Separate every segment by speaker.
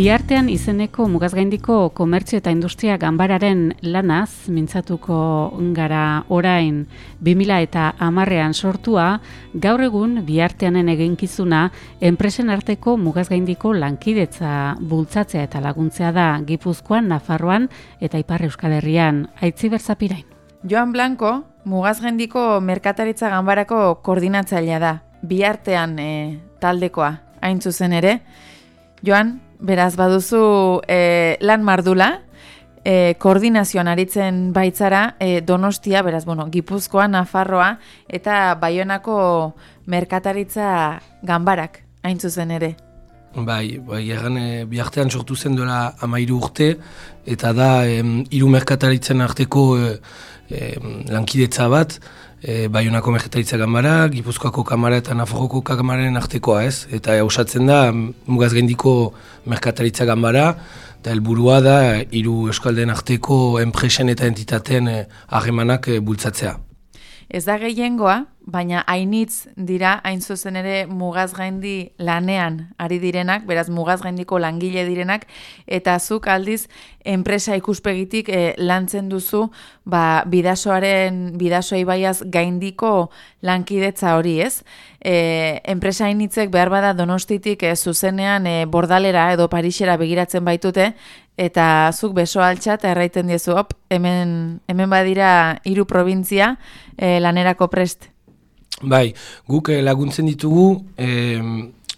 Speaker 1: Biartean izeneko mugazgaindiko komertzio eta industria ganbararen lanaz, mintzatuko gara orain 2000 eta amarrean sortua, gaur egun biarteanen eginkizuna enpresen arteko mugazgaindiko lankidetza bultzatzea eta laguntzea da Gipuzkoan, Nafarroan eta Ipar Euskal Herrian. Aitzi berzapirain.
Speaker 2: Joan Blanco, mugazgaindiko merkataritza ganbarako koordinatzailea da, biartean e, taldekoa, hain zuzen ere. Joan, Beraz, baduzu e, lan mardula, e, koordinazioan aritzen baitzara, e, donostia, beraz, bueno, Gipuzkoa, Nafarroa, eta Baionako merkataritza ganbarak, hain zuzen ere.
Speaker 3: Bai, bai, egan e, biartean sortu zen duela amairu urte, eta da, em, iru merkataritzen arteko e, lankidetza bat, e, Baionako Merketaritza Gamara, Gipuzkoako Kamara eta Nafarroko Kamararen artekoa ez, eta osatzen da mugaz gendiko Merkataritza Gamara, eta helburua da hiru Euskaldeen arteko enpresen eta entitateen eh, harremanak e, bultzatzea.
Speaker 2: Ez da gehiengoa, baina hainitz dira, hain zuzen ere mugaz gaindi lanean ari direnak, beraz mugaz gaindiko langile direnak, eta zuk aldiz enpresa ikuspegitik e, lantzen duzu ba, bidasoaren, bidasoa ibaiaz gaindiko lankidetza hori ez. E, enpresa hainitzek behar bada donostitik e, zuzenean e, bordalera edo parixera begiratzen baitute, eta zuk beso altxat erraiten diezu, op, hemen, hemen badira hiru provintzia e, lanerako prest.
Speaker 3: Bai, guk eh, laguntzen ditugu eh,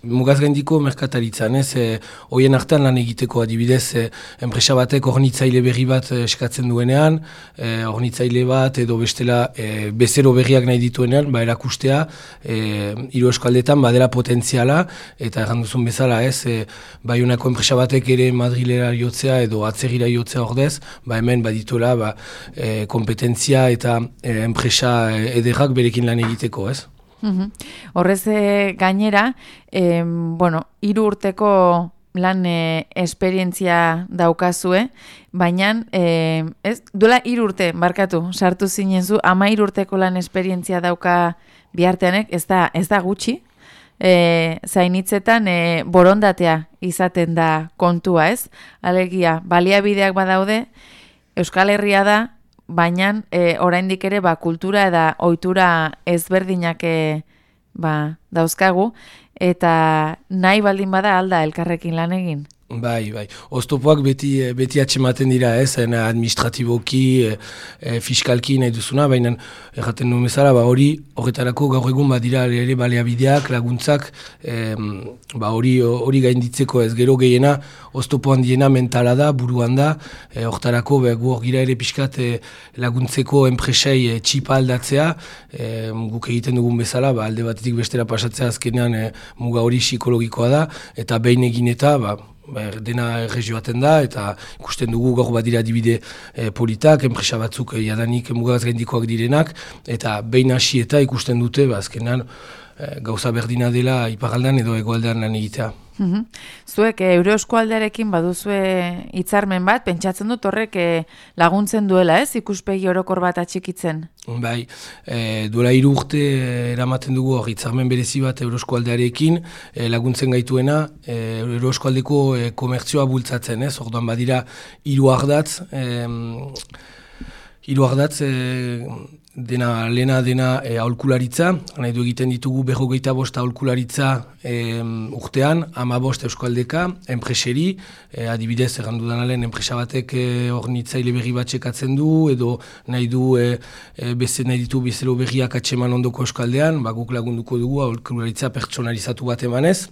Speaker 3: mugaz gaindiko merkataritzan, ez? Eh, hoien artean lan egiteko adibidez, eh, enpresa batek ornitzaile berri bat eh, eskatzen duenean, eh, ornitzaile bat edo bestela eh, bezero berriak nahi dituenean, ba erakustea, eh, iru eskaldetan badela potentziala, eta erran duzun bezala, ez? Eh, bai honako enpresa batek ere madrilera jotzea edo atzegira jotzea ordez, ba hemen badituela ba, eh, kompetentzia eta eh, enpresa ederrak berekin lan egiteko, ez?
Speaker 2: Horrez e, gainera, e, bueno, iru urteko lan e, esperientzia daukazue, baina e, ez, duela iru urte, barkatu, sartu zinen zu, ama urteko lan esperientzia dauka biarteanek, ez da, ez da gutxi, e, zainitzetan e, borondatea izaten da kontua ez, alegia, baliabideak badaude, Euskal Herria da, baina e, oraindik ere ba, kultura eta ohitura ezberdinak e, ba, dauzkagu, eta nahi baldin bada alda elkarrekin lan egin.
Speaker 3: Bai, bai. Oztopoak beti, eh, beti atxematen dira, ez, administratiboki, e, e, fiskalki nahi duzuna, baina erraten nuen bezala, ba, hori horretarako gaur egun badira ere baleabideak, laguntzak, e, ba, hori hori gainditzeko ez. Gero gehiena, oztopoan diena mentala da, buruan da, e, horretarako e, gu gira ere pixkat e, laguntzeko enpresei e, txipa aldatzea, e, guk egiten dugun bezala, ba, alde batetik bestera pasatzea azkenean e, muga hori psikologikoa da, eta behin egin eta, ba, ba, dena erregioaten da, eta ikusten dugu gaur bat dira dibide e, politak, enpresa batzuk e, jadanik mugaz gaindikoak direnak, eta behin hasi eta ikusten dute, ba, azkenan, gauza berdina dela iparaldan edo egoaldean lan egitea.
Speaker 2: Mhm. Zuek e, Euro Eskualdearekin baduzue hitzarmen bat, pentsatzen dut horrek e, laguntzen duela, ez? Ikuspegi orokor bat atxikitzen.
Speaker 3: Bai, e, duela hiru urte eramaten dugu hor hitzarmen berezi bat Euro Eskualdearekin e, laguntzen gaituena e, Euro Eskualdeko e, komertzioa bultzatzen, ez? Orduan badira hiru ardatz, e, hiru ardatz e, dena lena dena e, aholkularitza, nahi du egiten ditugu berrogeita bost aholkularitza e, urtean, ama bost euskaldeka, enpreseri, e, adibidez errandu danalen enpresa batek e, ornitzaile berri bat txekatzen du, edo nahi du e, e, beste nahi ditu bezelo berriak atseman ondoko euskaldean, ba, guk lagunduko dugu aholkularitza pertsonalizatu bat emanez.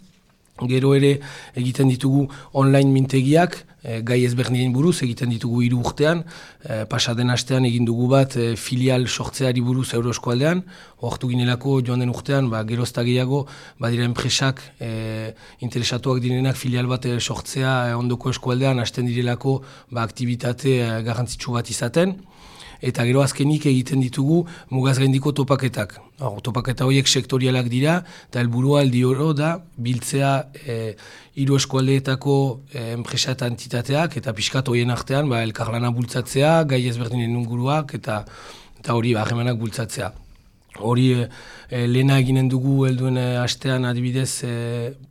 Speaker 3: Gero ere egiten ditugu online mintegiak, e, gai ezberdinen buruz egiten ditugu hiru urtean, e, pasaden astean egin dugu bat e, filial sortzeari buruz Eurosko aldean, oartu ginelako joan den urtean, ba, gerozta gehiago, badira enpresak e, interesatuak direnak filial bat sortzea e, ondoko eskualdean, hasten direlako ba, aktivitate e, garrantzitsu bat izaten eta gero azkenik egiten ditugu mugaz gaindiko topaketak. Hor, topaketa horiek sektorialak dira, eta helburua aldi oro da, biltzea e, hiru eskualdeetako e, enpresa eta entitateak, eta pixkat horien artean, ba, elkarlana bultzatzea, gai ezberdinen unguruak, eta eta hori, ba, bultzatzea. Hori e, e, lehena eginen dugu helduen e, astean adibidez e,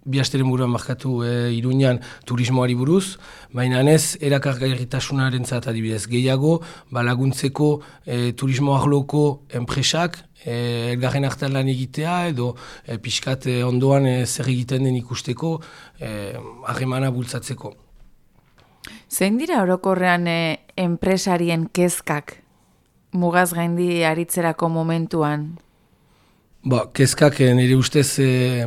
Speaker 3: bi asteren buruan markatu e, iruñan turismoari buruz, baina ez erakargairritasunaren zat adibidez. Gehiago balaguntzeko e, turismo arloko enpresak e, elgarren artean lan egitea edo e, pixkat e, ondoan e, zer egiten den ikusteko harremana bultzatzeko.
Speaker 2: Zein dira orokorrean e, enpresarien kezkak mugaz gaindi aritzerako momentuan?
Speaker 3: Ba, kezkak eh, nire ustez eh,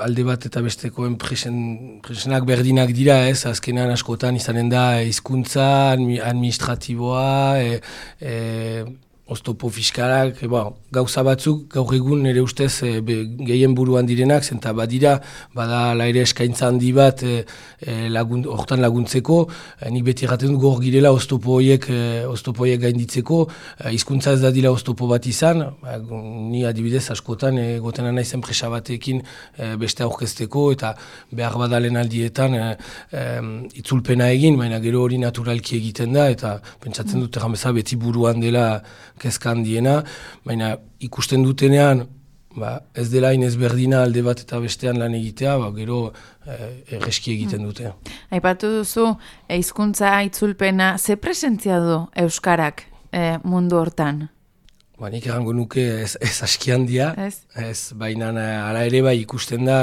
Speaker 3: alde bat eta besteko enpresen, enpresenak berdinak dira, ez, azkenan askotan izanen da hizkuntza administratiboa, e, e, oztopo fiskalak, e, ba, gauza batzuk gaur egun nire ustez e, gehien buruan direnak, zenta badira, bada laire eskaintza handi bat e, e, lagun, hortan laguntzeko, e, nik beti erraten gor girela oztopo horiek, e, oztopo horiek gainditzeko, hizkuntza ez da dira oztopo bat izan, ba, ni adibidez askotan e, gotena nahi zen presa batekin e, beste aurkezteko, eta behar badalen aldietan e, e, itzulpena egin, baina gero hori naturalki egiten da, eta pentsatzen dut errameza beti buruan dela kezkan diena, baina ikusten dutenean, ba, ez dela inez berdina alde bat eta bestean lan egitea, ba, gero eh, erreski egiten dute.
Speaker 2: Aipatu duzu, hizkuntza itzulpena, ze presentzia du Euskarak eh, mundu hortan?
Speaker 3: Ba, nik errango nuke ez, ez askian dia, ez, ez baina ala ere bai ikusten da,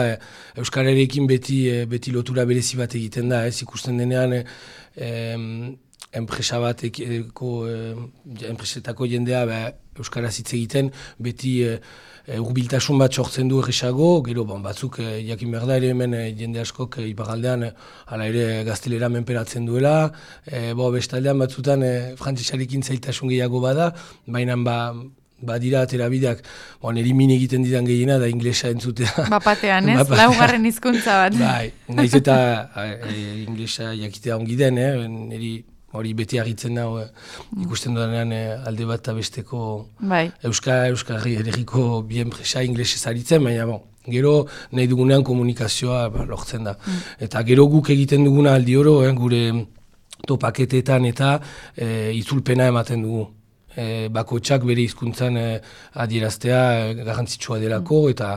Speaker 3: Euskararekin beti, beti lotura berezi bat egiten da, ez ikusten denean, enpresa bateko, eh, enpresetako jendea ba, Euskaraz hitz egiten, beti eh, eh, urbiltasun bat sortzen du erresago, gero bon, batzuk eh, jakin behar da ere hemen eh, jende askok eh, ipagaldean eh, ala ere gaztelera menperatzen duela, eh, bo, bestaldean batzutan eh, frantzisarekin zailtasun gehiago bada, baina ba, badira aterabideak, bon, erimin egiten didan gehiena da inglesa entzutea.
Speaker 2: Bapatean, ez? Laugarren hizkuntza bat.
Speaker 3: Bai, nahiz eta e, inglesa jakitea ongi den, eh? niri hori beti agitzen dago eh, ikusten dudanean eh, alde bat eta besteko bai. Euskal Euskal Herriko bien presa inglese zaritzen, baina bon, gero nahi dugunean komunikazioa ba, lortzen da. Mm. Eta gero guk egiten duguna aldi oro, eh, gure topaketetan eta eh, itzulpena ematen dugu. Eh, bakotsak bere hizkuntzan eh, adieraztea eh, garrantzitsua delako mm. eta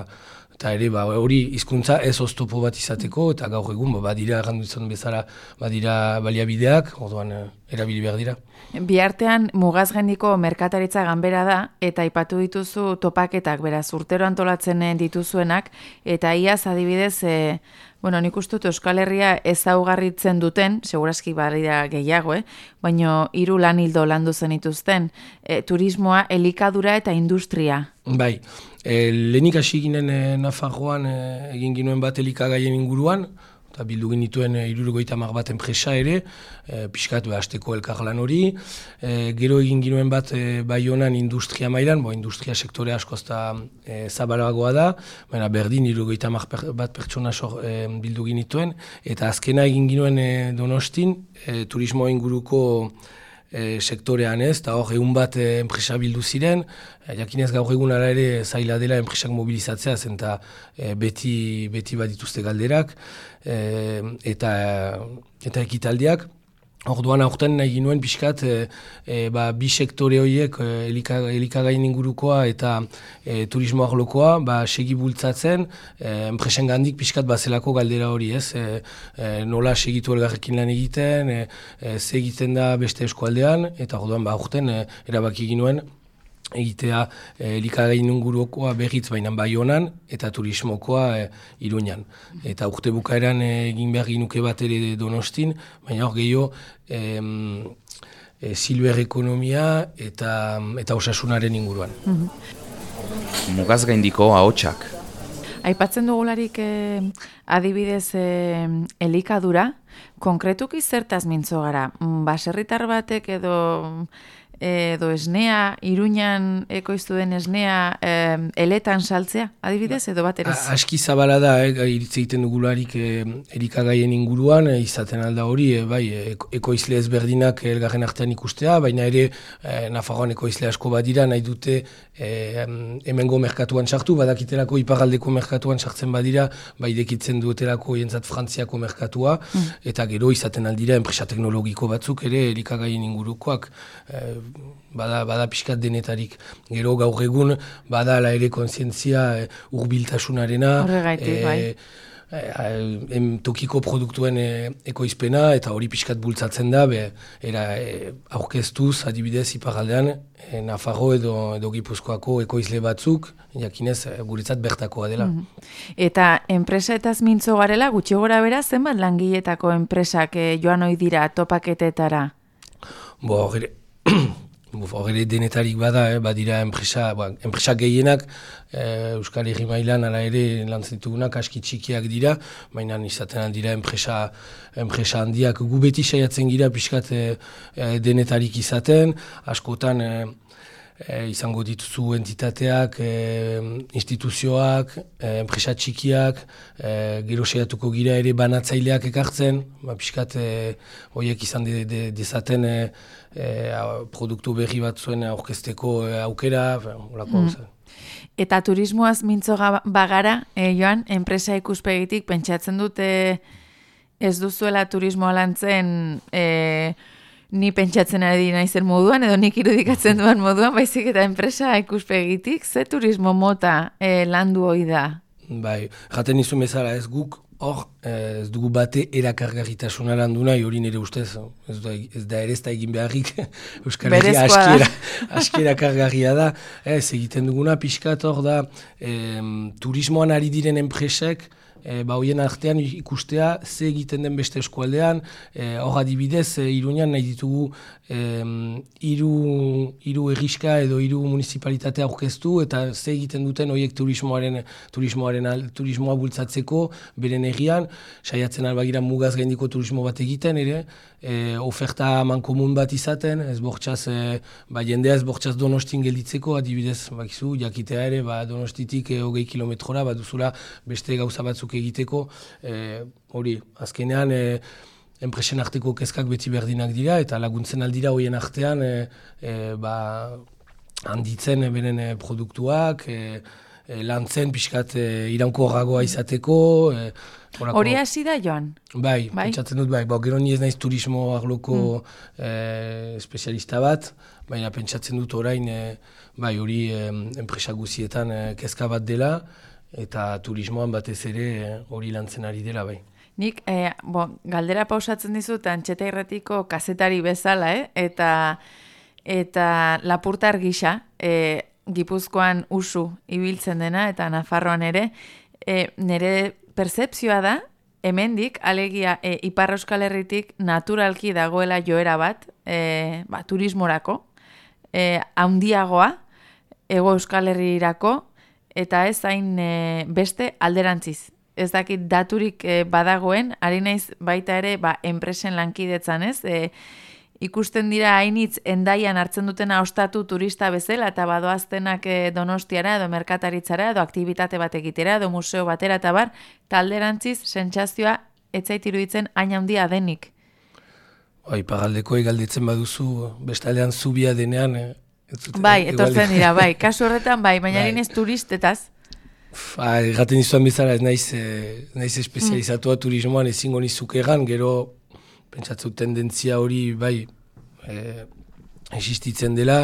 Speaker 3: eta ere ba, hori hizkuntza ez oztopo bat izateko eta gaur egun ba, badira errandu izan bezala badira baliabideak, orduan eh, erabili behar dira.
Speaker 2: Biartean mugaz gendiko merkataritza ganbera da eta ipatu dituzu topaketak beraz urtero antolatzen dituzuenak eta iaz adibidez e, Bueno, nik uste dut Euskal Herria ezaugarritzen duten, segurazki barria gehiago, eh? baina hiru lan hildo landu zen ituzten, e, turismoa, elikadura eta industria.
Speaker 3: Bai, e, lehenik hasi ginen e, Nafarroan e, egin ginuen bat elikagaien inguruan, eta bildu genituen e, irurugoita mag bat enpresa ere, e, pixkat behazteko elkarlan hori. E, gero egin ginuen bat e, bai honan industria mailan, bo industria sektore asko ezta e, zabalagoa da, baina berdin irurugoita mag bat pertsona sor, e, bildu genituen, eta azkena egin ginuen e, donostin, e, turismo inguruko e, sektorean ez, eta hor egun bat e, enpresa bildu ziren, e, jakinez gaur egun ara ere zaila dela enpresak mobilizatzea zen eta e, beti, beti bat dituzte galderak. E, eta, eta ekitaldiak. Orduan aurten nahi ginuen pixkat e, e, ba, bi sektore horiek e, elikagain ingurukoa eta e, turismo arlokoa ba, segi bultzatzen e, enpresen gandik pixkat bazelako galdera hori ez? E, e, nola segitu elgarrekin lan egiten e, e, ze egiten da beste eskualdean eta orduan ba, aurten e, erabaki ginuen egitea e, elikagain ingurukoa berriz bainan bai honan eta turismokoa e, iruñan. Eta urte bukaeran egin behar ginuke bat ere donostin, baina hor gehiago e, e, silber ekonomia eta, eta osasunaren inguruan. Mm
Speaker 4: Mugaz gaindiko ahotsak.
Speaker 2: Aipatzen dugularik eh, adibidez eh, elikadura, konkretuki zertaz mintzo gara? Mm, baserritar batek edo edo esnea, iruñan ekoiztu den esnea eh, eletan saltzea, adibidez, edo bat erez?
Speaker 3: Aski zabala da, eh, iritze egiten dugularik eh, erikagaien inguruan, eh, izaten alda hori, eh, bai, eh, ekoizle ezberdinak elgarren artean ikustea, baina ere eh, Nafarroan ekoizle asko badira, nahi dute eh, hemengo merkatuan sartu, badakitelako iparaldeko merkatuan sartzen badira, bai dekitzen duetelako jentzat frantziako merkatua, mm. eta gero izaten aldira enpresa teknologiko batzuk ere erikagaien ingurukoak, eh, bada, bada pixkat denetarik. Gero gaur egun bada la ere konsientzia e, urbiltasunarena.
Speaker 2: Horregaitik, e, bai.
Speaker 3: E, tokiko produktuen e, ekoizpena eta hori pixkat bultzatzen da, be, era e, aurkeztuz adibidez iparaldean e, Nafarro edo, edo Gipuzkoako ekoizle batzuk, jakinez guretzat bertakoa dela. Mhm.
Speaker 2: Eta enpresa eta mintzo garela, gutxi gora bera, zenbat langiletako enpresak e, joan ohi dira topaketetara?
Speaker 3: Bo, Horre denetarik bada, eh, badira enpresa, ba, enpresa gehienak eh, Euskal Herri mailan ala ere lantzitugunak aski txikiak dira, baina izaten dira enpresa, enpresa handiak. Gu beti saiatzen gira pixkat eh, eh, denetarik izaten, askotan eh, izango dituzu entitateak, eh, instituzioak, eh, enpresa txikiak, eh, gero saiatuko gira ere banatzaileak ekartzen, ba, pixkat eh, horiek izan de, de, dezaten e, produktu berri bat zuen aurkezteko e, aukera, olako mm.
Speaker 2: Eta turismoaz mintzo bagara, e, joan, enpresa ikuspegitik, pentsatzen dute ez duzuela turismoa lantzen e, ni pentsatzen ari naizen moduan, edo nik irudikatzen duen moduan, baizik eta enpresa ikuspegitik, ze turismo mota e, landu hoi da?
Speaker 3: Bai, jaten izu mezala ez guk hor, eh, ez dugu bate erakargarritasuna landu nahi, hori nire ustez, ez da, ez da ere ez da egin beharrik, Euskal Herria askiera, askiera kargarria da, ez egiten duguna, pixkat hor da, turismoan ari diren enpresek, e, ba hoien artean ikustea ze egiten den beste eskualdean, e, hor adibidez, e, iruñan nahi ditugu e, iru, iru egiska edo iru municipalitatea aurkeztu eta ze egiten duten horiek turismoaren, turismoaren turismoa bultzatzeko beren egian, saiatzen albagira mugaz gaindiko turismo bat egiten ere, e, oferta man komun bat izaten, ez bortxaz, e, ba, jendea ez bortxaz donostin gelditzeko, adibidez, bakizu, jakitea ere, ba, donostitik e, hogei kilometrora, ba, duzula beste gauza batzuk egiteko, e, hori, azkenean, e, enpresen arteko kezkak beti berdinak dira, eta laguntzen aldira hoien artean, e, e, ba, handitzen beren produktuak, e, e, lantzen pixkat e, iranko horragoa izateko. E,
Speaker 2: hori hasi da joan?
Speaker 3: Bai, bai? pentsatzen dut, bai, ba, gero ni ez naiz turismo arloko mm. e, espezialista bat, baina pentsatzen dut orain, e, bai, hori e, enpresa guzietan e, kezka bat dela, eta turismoan batez ere eh, hori lantzen ari dela bai.
Speaker 2: Nik, e, bo, galdera pausatzen dizut, antxeta irratiko kazetari bezala, eh? eta, eta lapurtar gisa, e, Gipuzkoan usu ibiltzen dena, eta Nafarroan ere, e, nire percepzioa da, hemendik alegia, e, Ipar Euskal Herritik naturalki dagoela joera bat, e, ba, turismorako, e, haundiagoa, ego Euskal Herrirako, eta ez hain e, beste alderantziz. Ez dakit daturik e, badagoen, ari naiz baita ere ba, enpresen lankidetzan ez, e, ikusten dira hainitz endaian hartzen dutena ostatu turista bezala eta badoaztenak e, donostiara edo merkataritzara edo aktivitate bat egitera edo museo batera eta bar, talderantziz sentsazioa etzait iruditzen hain handia denik.
Speaker 3: Bai, pagaldeko egalditzen baduzu, bestaldean zubia denean,
Speaker 2: Bai, etortzen dira, bai. Kasu horretan, bai, baina bai. ez turistetaz.
Speaker 3: Ba, gaten izuan bizara, ez naiz, eh, naiz espezializatua mm. turismoan ezingo nizuk egan, gero, pentsatzu tendentzia hori, bai, eh, existitzen dela,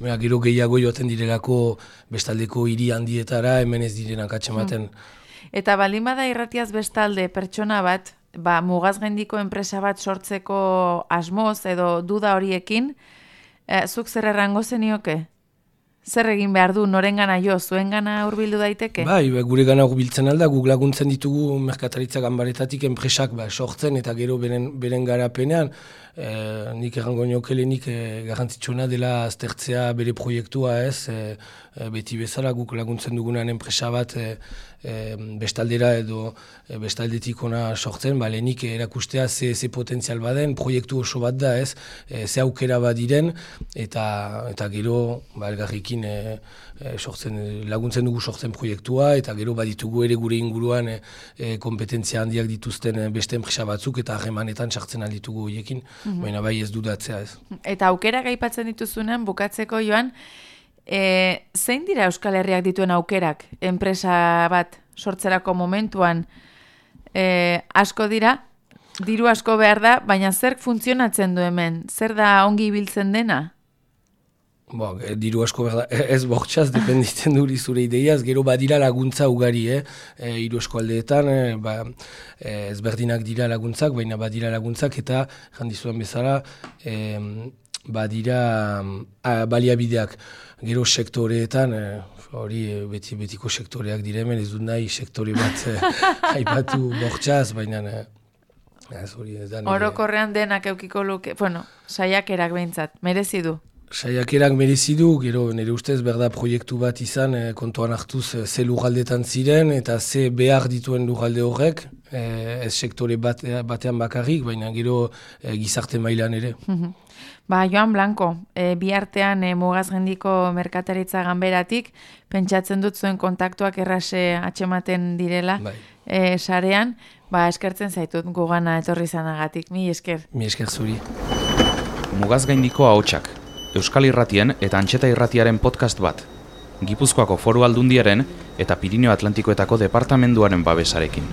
Speaker 3: mea, gero gehiago joaten direlako bestaldeko hiri handietara, hemen ez direnak atxematen. Mm.
Speaker 2: Eta baldin bada irratiaz bestalde pertsona bat, ba, mugaz enpresa bat sortzeko asmoz edo duda horiekin, E, zuk zer errango zenioke? zer egin behar du, norengana jo, zuengana hurbildu daiteke?
Speaker 3: Bai, ba, gure gana hurbiltzen alda, guk laguntzen ditugu merkataritza ganbaretatik enpresak ba, sortzen eta gero beren, beren garapenean, e, nik errango niokelenik e, garrantzitsuna dela aztertzea bere proiektua ez, e, beti bezala guk laguntzen dugunan enpresa bat e, bestaldera edo e, bestaldetik ona sortzen, ba, lehenik erakustea ze, ze potentzial baden, proiektu oso bat da ez, e, ze aukera bat diren, eta, eta gero ba, elgarrikin sortzen, laguntzen dugu sortzen proiektua, eta gero baditugu ere gure inguruan e, kompetentzia handiak dituzten beste enpresa batzuk, eta harremanetan sartzen alditugu horiekin. -hmm. baina bai ez dudatzea ez.
Speaker 2: Eta aukera gaipatzen dituzunen bukatzeko joan, e, zein dira Euskal Herriak dituen aukerak enpresa bat sortzerako momentuan e, asko dira, diru asko behar da, baina zerk funtzionatzen du hemen? Zer da ongi ibiltzen dena?
Speaker 3: Bo, e, diru asko berda, e, ez bortxaz, dependitzen duri zure ideiaz, gero badira laguntza ugari, eh? E, iru eskualdeetan, e, ba, e, ezberdinak dira laguntzak, baina badira laguntzak, eta jandizuen bezala, e, badira a, baliabideak gero sektoreetan, hori beti betiko sektoreak diremen, ez dut nahi sektore bat haipatu bortxaz, baina... Ez, hori, ez da,
Speaker 2: Orokorrean denak eukiko luke, bueno, saiakerak behintzat, merezi du.
Speaker 3: Saiakerak merezi du, gero nire ustez berda proiektu bat izan e, kontuan hartuz e, ze lugaldetan ziren eta ze behar dituen lugalde horrek, e, ez sektore bat, batean bakarrik, baina gero e, gizarte mailan ere.
Speaker 2: Mhm. Ba, Joan Blanco, e, bi artean e, mugazgendiko merkataritza ganberatik, pentsatzen dut zuen kontaktuak errase atxematen direla bai. e, sarean, ba, eskertzen zaitut gugana etorri zanagatik, mi esker.
Speaker 3: Mi esker zuri.
Speaker 4: Mugazgaindiko ahotsak, Euskal Irratien eta Antxeta Irratiaren podcast bat. Gipuzkoako foru aldundiaren eta Pirineo Atlantikoetako departamenduaren babesarekin.